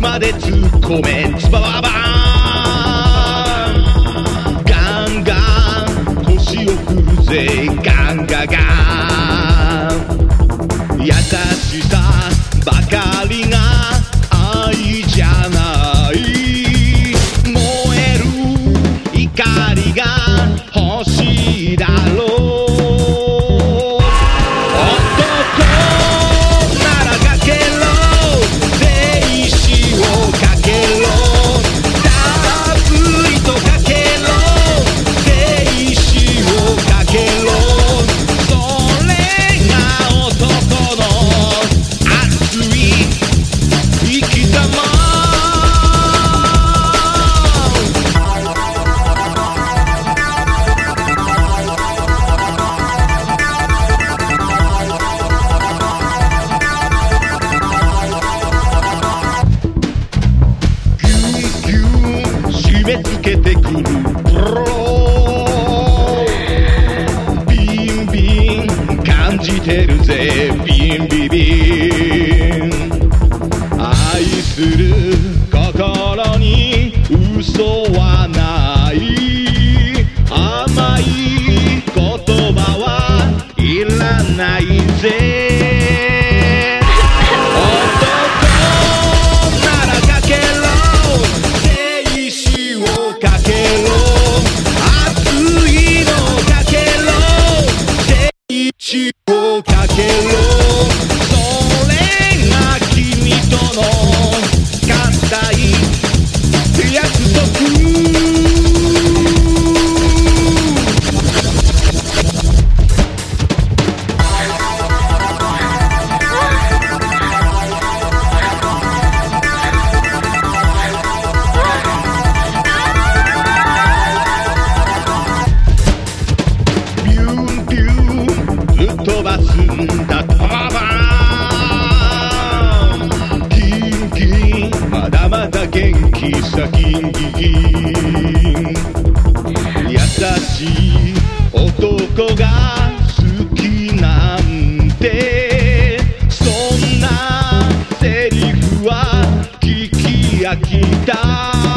まで突っ込めつばばばんめつけてくる。ブロビンビン感じてるぜ。ビンビビン。愛する心に嘘はない。甘い言葉はいらないぜ。をかけろ飛ばすんだパワーキンキンまだまだ元気さキンキン優しい男が好きなんて。そんなセリフは聞き飽きた。